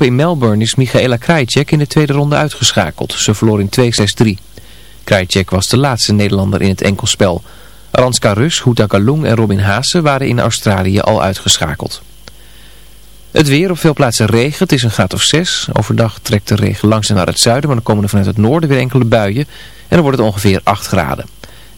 In Melbourne is Michaela Krajcek in de tweede ronde uitgeschakeld. Ze verloor in 2-6-3. Krajcek was de laatste Nederlander in het enkelspel. Ranska Rus, Huta Kalung en Robin Haase waren in Australië al uitgeschakeld. Het weer op veel plaatsen regen. Het is een graad of 6. Overdag trekt de regen langzaam naar het zuiden, maar dan komen er vanuit het noorden weer enkele buien. En dan wordt het ongeveer 8 graden.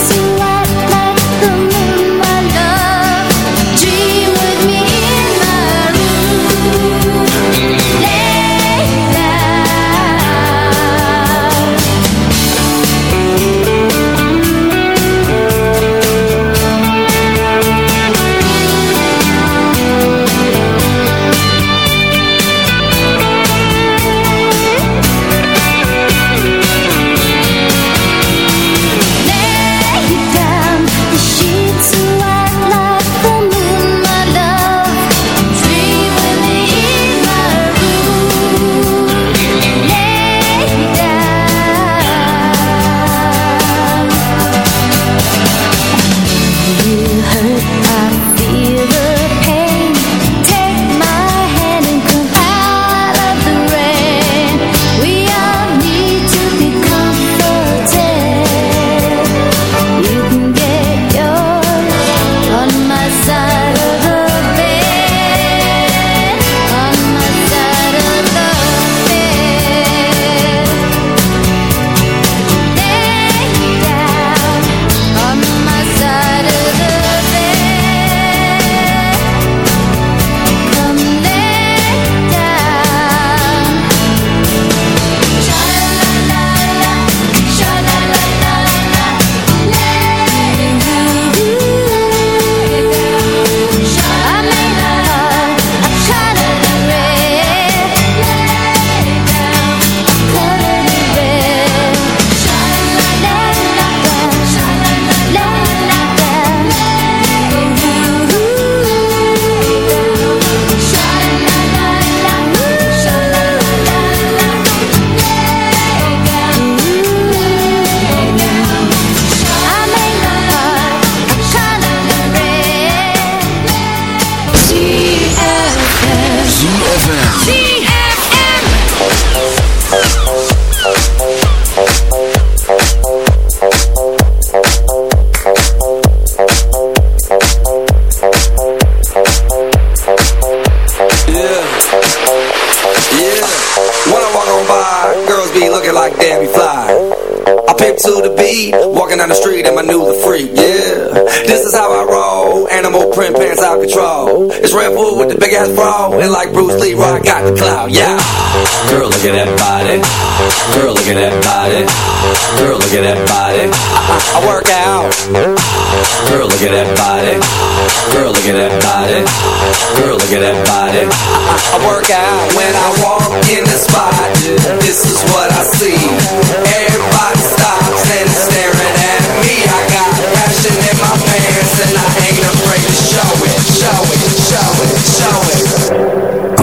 see. The clout, yeah. Girl, look at that body. Girl, look at that body. Girl, look at that body. I, I work out. Girl, look at that body. Girl, look at that body. Girl, look at that body. I, I work out when I walk in the spot. This is what I see. Everybody stops and staring at me. I got passion in my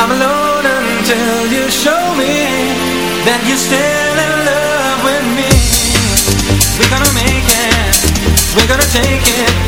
I'm alone until you show me That you're still in love with me. We're gonna make it. We're gonna take it.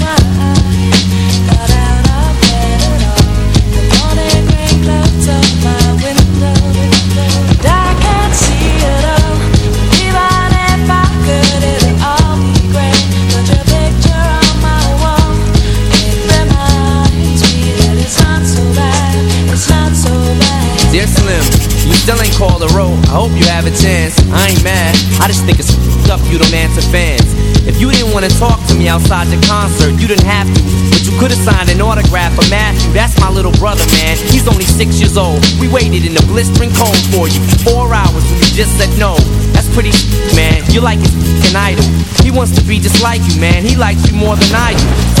outside the concert, you didn't have to. But you could have signed an autograph for Matthew. That's my little brother, man. He's only six years old. We waited in the blistering cold for you. Four hours and you just said no. That's pretty man. You're like his an idol. He wants to be just like you, man. He likes you more than I do.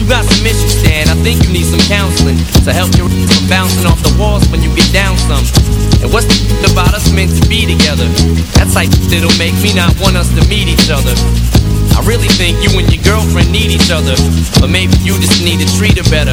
You got some issues, Stan. I think you need some counseling to help you from bouncing off the walls when you get down some. And what's the about us meant to be together? That type that'll make me not want us to meet each other. I really think you and your girlfriend need each other, but maybe you just need to treat her better.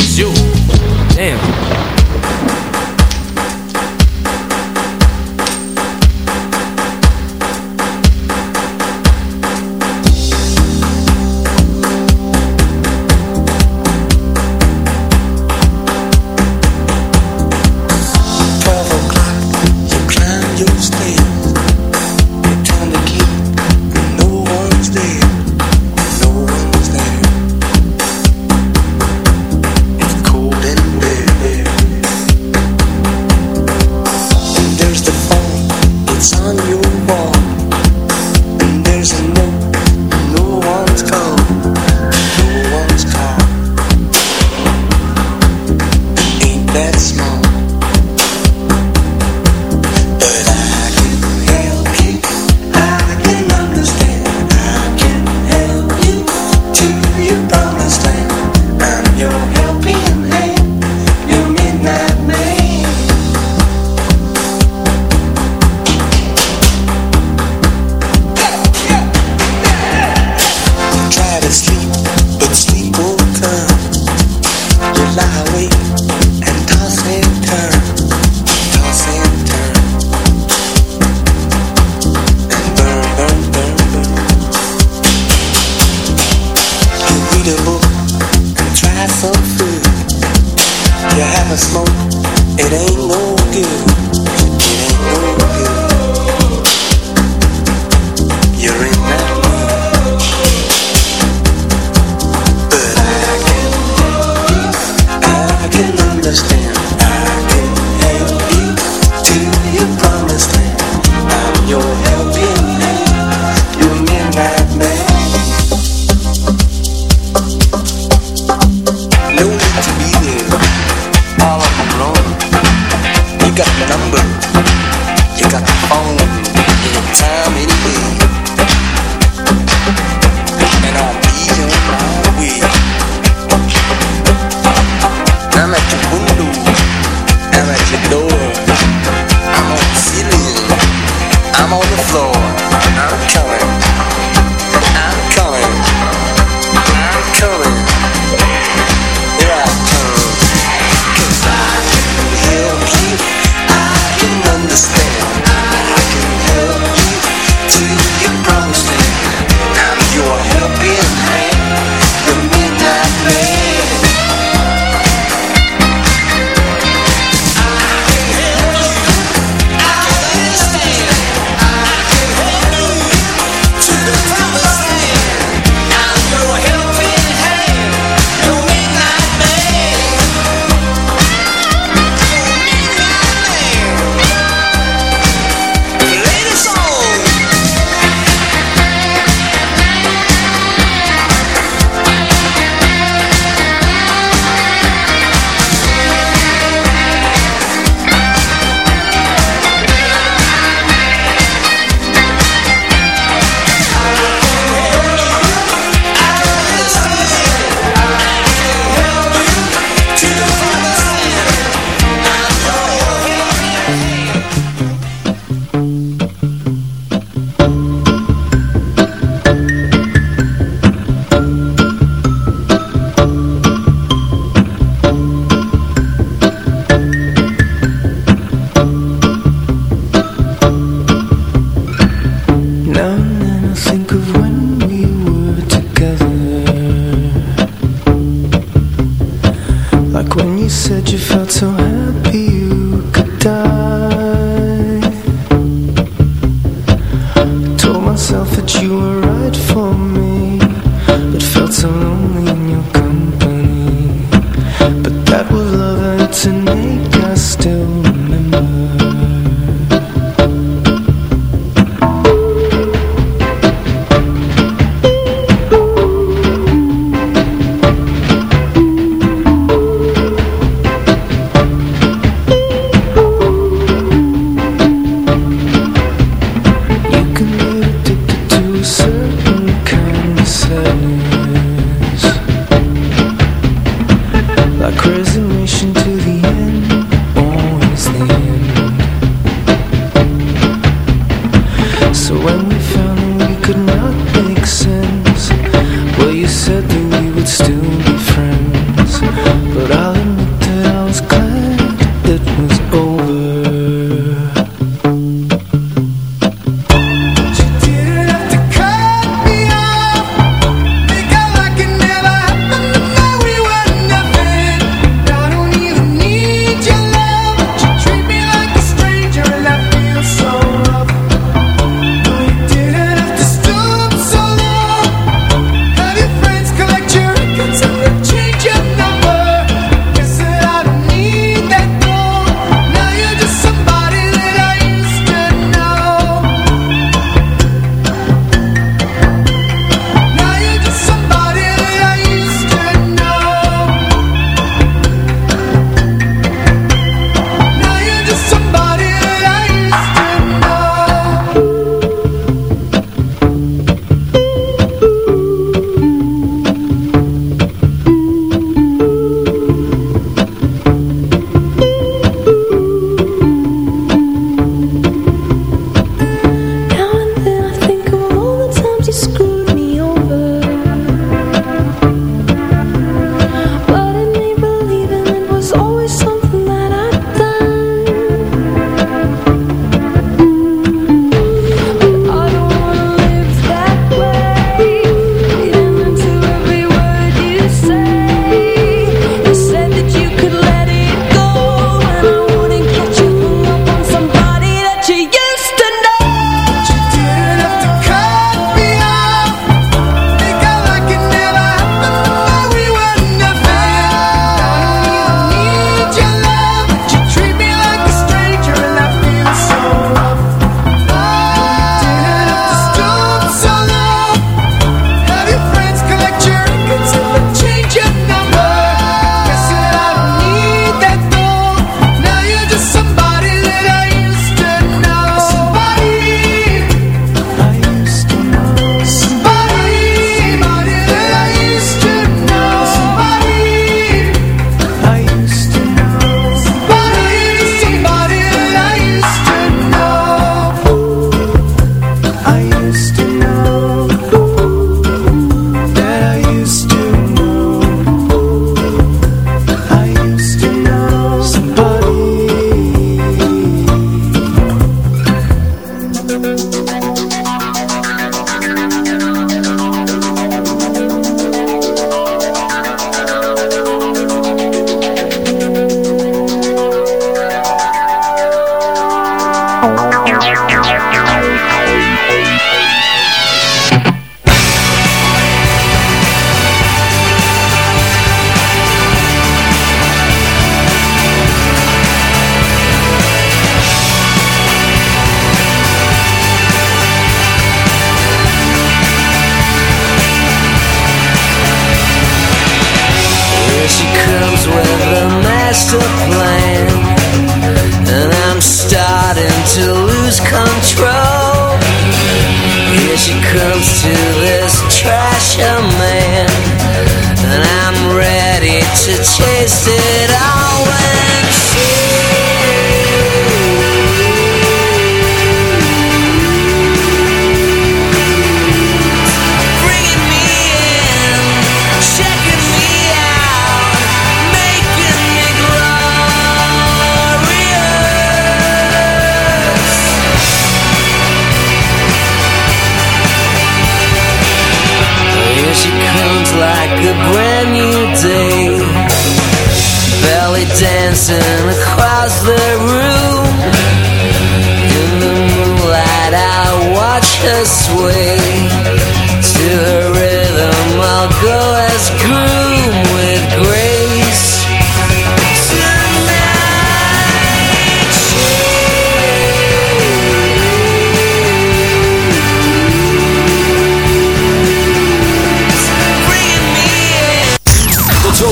it was you. Damn.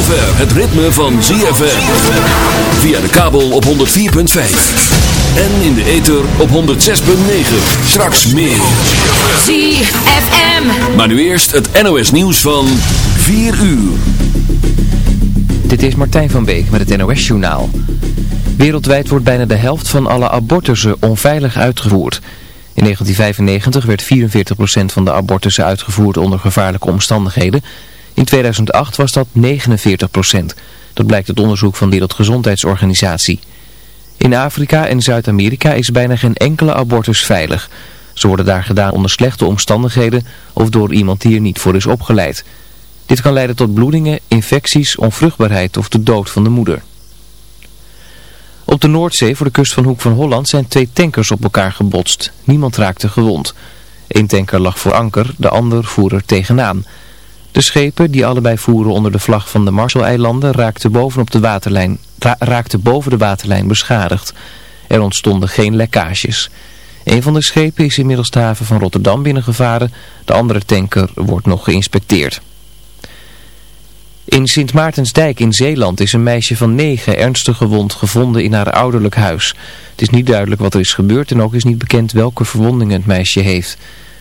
Zover het ritme van ZFM. Via de kabel op 104.5. En in de ether op 106.9. Straks meer. ZFM. Maar nu eerst het NOS nieuws van 4 uur. Dit is Martijn van Beek met het NOS Journaal. Wereldwijd wordt bijna de helft van alle abortussen onveilig uitgevoerd. In 1995 werd 44% van de abortussen uitgevoerd onder gevaarlijke omstandigheden. In 2008 was dat 49%. Dat blijkt uit onderzoek van de Wereldgezondheidsorganisatie. In Afrika en Zuid-Amerika is bijna geen enkele abortus veilig. Ze worden daar gedaan onder slechte omstandigheden of door iemand die er niet voor is opgeleid. Dit kan leiden tot bloedingen, infecties, onvruchtbaarheid of de dood van de moeder. Op de Noordzee voor de kust van Hoek van Holland zijn twee tankers op elkaar gebotst. Niemand raakte gewond. Eén tanker lag voor anker, de ander voer er tegenaan. De schepen, die allebei voeren onder de vlag van de Marshall-eilanden, raakten, de waterlijn, ra- raakten boven de waterlijn beschadigd. Er ontstonden geen lekkages. Een van de schepen is inmiddels de haven van Rotterdam binnengevaren. De andere tanker wordt nog geïnspecteerd. In Sint Maartensdijk in Zeeland is een meisje van negen ernstig gewond gevonden in haar ouderlijk huis. Het is niet duidelijk wat er is gebeurd en ook is niet bekend welke verwondingen het meisje heeft.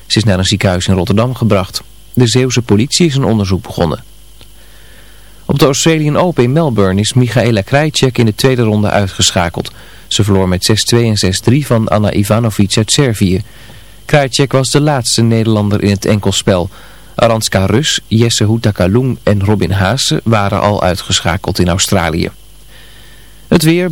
Ze is naar een ziekenhuis in Rotterdam gebracht. De Zeeuwse politie is een onderzoek begonnen. Op de Australian Open in Melbourne is Michaela Krajicek in de tweede ronde uitgeschakeld. Ze verloor met 6-2 en 6-3 van Anna Ivanovic uit Servië. Krajicek was de laatste Nederlander in het enkelspel. Aranska Rus, Jesse Houtakalung en Robin Haase waren al uitgeschakeld in Australië. Het weer...